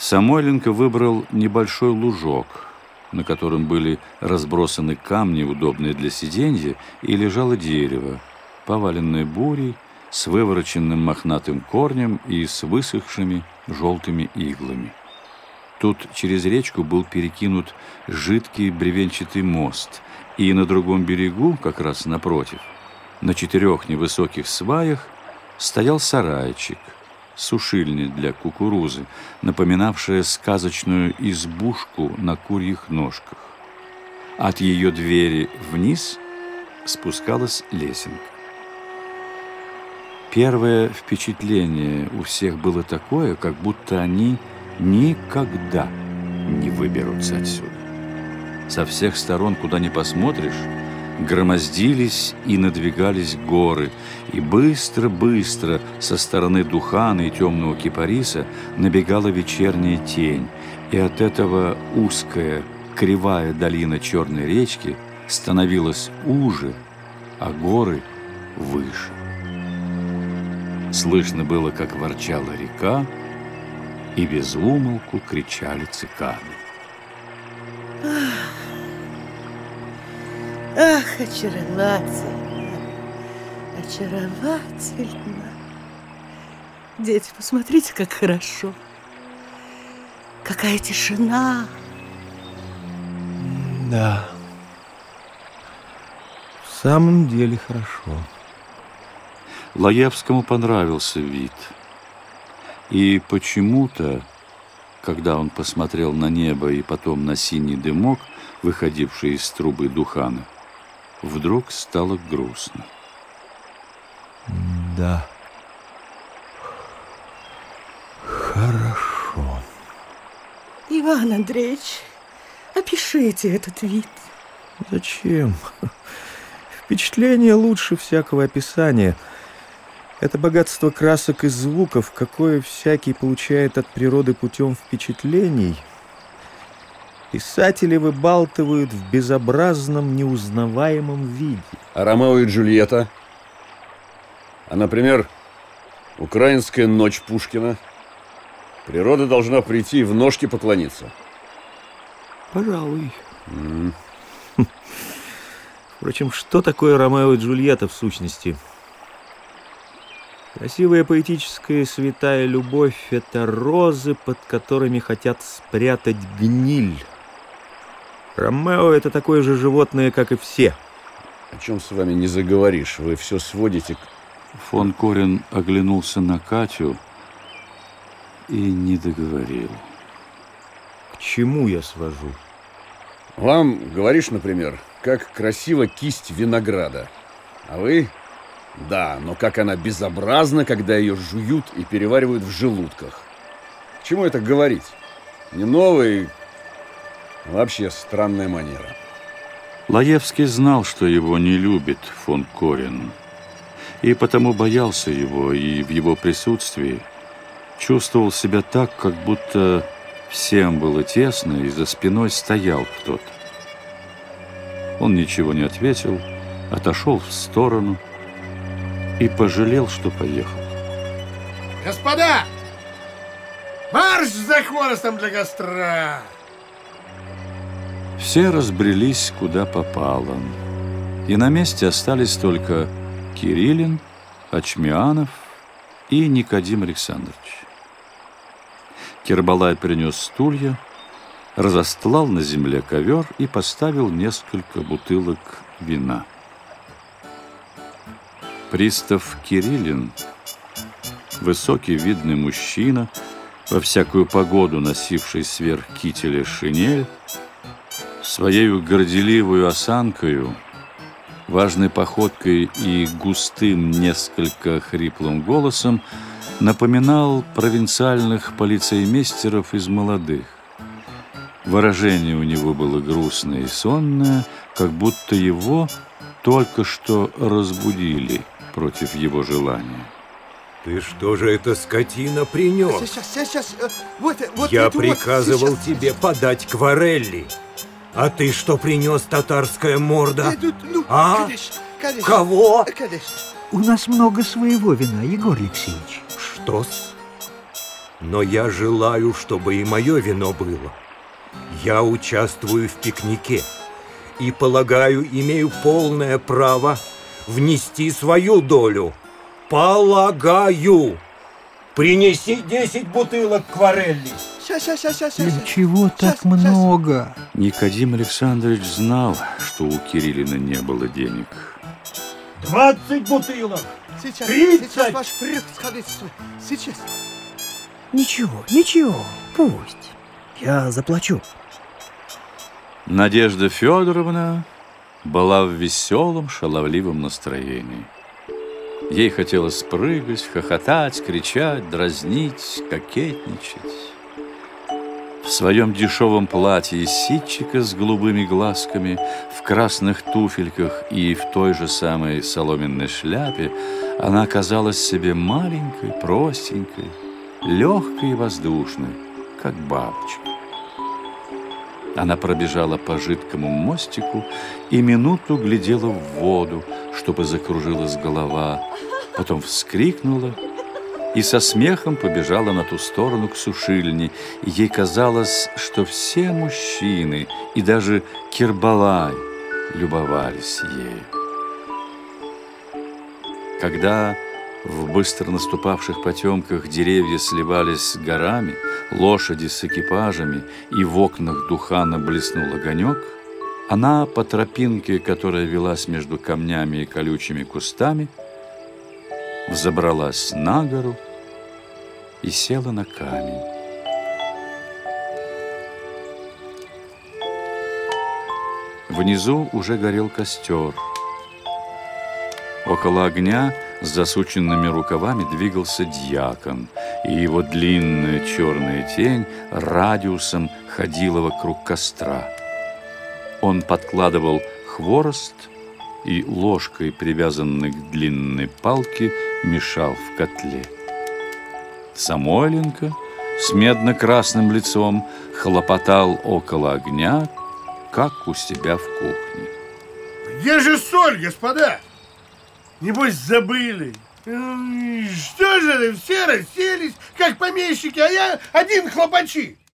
Самойленко выбрал небольшой лужок, на котором были разбросаны камни, удобные для сиденья, и лежало дерево, поваленное бурей, с вывороченным мохнатым корнем и с высохшими желтыми иглами. Тут через речку был перекинут жидкий бревенчатый мост, и на другом берегу, как раз напротив, на четырех невысоких сваях стоял сарайчик, сушильня для кукурузы, напоминавшая сказочную избушку на курьих ножках. От ее двери вниз спускалась лесенка. Первое впечатление у всех было такое, как будто они никогда не выберутся отсюда. Со всех сторон, куда ни посмотришь, громоздились и надвигались горы, и быстро-быстро со стороны Духана и темного кипариса набегала вечерняя тень, и от этого узкая, кривая долина Черной речки становилась уже, а горы выше. Слышно было, как ворчала река, и без умолку кричали цикады. Ах, очаровательно, очаровательно. Дети, посмотрите, как хорошо. Какая тишина. Да. В самом деле хорошо. Лаевскому понравился вид. И почему-то, когда он посмотрел на небо и потом на синий дымок, выходивший из трубы Духана, вдруг стало грустно. Да. Хорошо. Иван Андреевич, опишите этот вид. Зачем? Впечатление лучше всякого описания – это богатство красок и звуков, какое всякий получает от природы путем впечатлений, писатели выбалтывают в безобразном, неузнаваемом виде. А Ромео и Джульетта? А, например, украинская ночь Пушкина? Природа должна прийти в ножки поклониться. Пожалуй. Mm. Впрочем, что такое Ромео и Джульетта в сущности? – Красивая поэтическая святая любовь — это розы, под которыми хотят спрятать гниль. Ромео — это такое же животное, как и все. О чем с вами не заговоришь? Вы все сводите к... Фон Корин оглянулся на Катю и не договорил. К чему я свожу? Вам говоришь, например, как красиво кисть винограда. А вы да, но как она безобразна, когда ее жуют и переваривают в желудках. К чему это говорить? Не новый, вообще странная манера. Лаевский знал, что его не любит фон Корин, и потому боялся его, и в его присутствии чувствовал себя так, как будто всем было тесно, и за спиной стоял кто-то. Он ничего не ответил, отошел в сторону – и пожалел, что поехал. Господа! Марш за хворостом для костра! Все разбрелись куда попало. И на месте остались только Кириллин, Ачмианов и Никодим Александрович. Кербалай принес стулья, разостлал на земле ковер и поставил несколько бутылок вина. Пристав Кириллин, высокий видный мужчина, во всякую погоду носивший сверх кителя шинель, своей горделивую осанкою, важной походкой и густым, несколько хриплым голосом напоминал провинциальных полицеймейстеров из молодых. Выражение у него было грустное и сонное, как будто его только что разбудили – против его желания. Ты что же это скотина принес? Сейчас, сейчас, сейчас. Вот, вот, Я вот, приказывал вот, тебе подать кварелли. А ты что принес, татарская морда? Э, ну, а? Кого? У нас много своего вина, Егор Алексеевич. Что-с? Но я желаю, чтобы и мое вино было. Я участвую в пикнике и, полагаю, имею полное право внести свою долю. Полагаю. Принеси 10 бутылок кварелли. Сейчас, сейчас, сейчас, Для сейчас. чего так Щас, щас. много? Никодим Александрович знал, что у Кириллина не было денег. 20 бутылок. Сейчас, Тридцать! сейчас, ваше превосходительство. Сейчас. Ничего, ничего, пусть. Я заплачу. Надежда Федоровна была в веселом, шаловливом настроении. Ей хотелось прыгать, хохотать, кричать, дразнить, кокетничать. В своем дешевом платье из ситчика с голубыми глазками, в красных туфельках и в той же самой соломенной шляпе она казалась себе маленькой, простенькой, легкой и воздушной, как бабочка. Она пробежала по жидкому мостику и минуту глядела в воду, чтобы закружилась голова, потом вскрикнула и со смехом побежала на ту сторону к сушильне. Ей казалось, что все мужчины и даже Кирбалай любовались ею. Когда в быстро наступавших потемках деревья сливались с горами, лошади с экипажами, и в окнах Духана блеснул огонек, она по тропинке, которая велась между камнями и колючими кустами, взобралась на гору и села на камень. Внизу уже горел костер. Около огня с засученными рукавами двигался дьякон, и его длинная черная тень радиусом ходила вокруг костра. Он подкладывал хворост и ложкой, привязанной к длинной палке, мешал в котле. Самойленко с медно-красным лицом хлопотал около огня, как у себя в кухне. Где же соль, господа? Небось, забыли. Что же, все расселись, как помещики, а я один хлопачи.